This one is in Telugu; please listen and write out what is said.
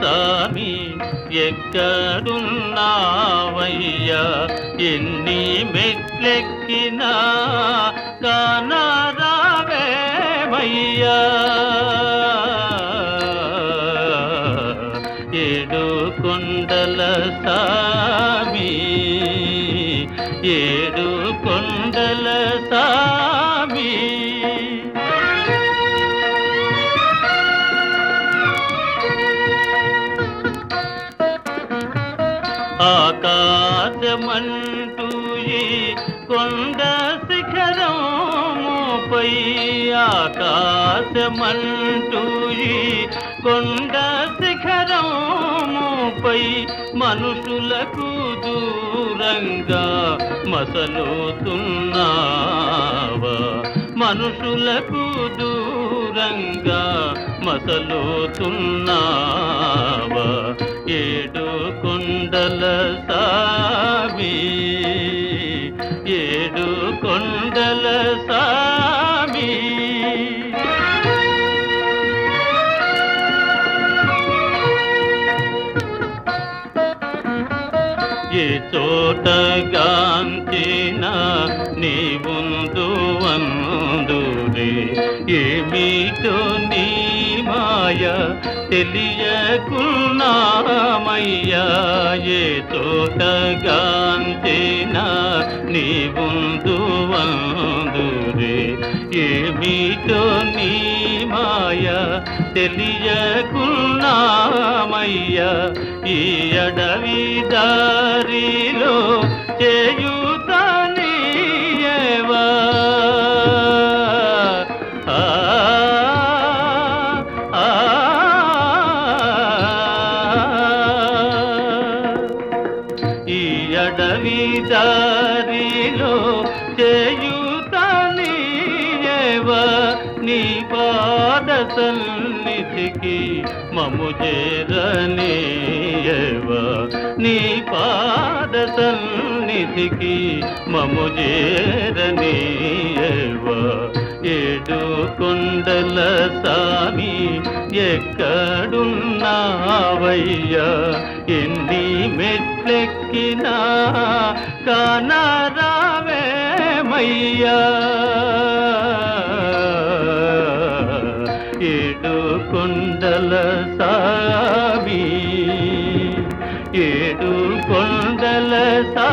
సామి ఎక్కడున్నావయ్యా? ఎన్ని మెట్లెక్కినా గానరావేమయ్యా ఏడు కొండల సామి ఏడు కొండల సామి ఆకాశమంటూ కొండ శిఖరముపై ఆకాశమంటూ కొండ శిఖరముపై మనుషులకు దూరంగా మసలుతున్నావా. మనుషులకు దూరంగా మసలుతున్నావా. ఏడుకో కొండల సామి ఏడు కొండల సామి. ఏ చోట గాంచిన నీ ముందు వందురే ఏమిటో నీ మాయా తెలియకున్నామయ్యా ఏ చోట గాంచిన ఏమిటో నీ మాయ తెలియకున్నామయ్యా ఈ అడవి దారిలో ఎడవి దారిలో చేయుతనీయవ నీ పాద సన్నిధికి మము చేరనీయవ నీ పాద సన్నిధికి మము చేరనీయవ ఏడు కొండల సామి ఎక్కడున్నావయ్యా? ఎన్ని మెట్లెక్కినా కానరావేమయ్యా ఏడు కొండల సాబీ ఏడు కొండల సా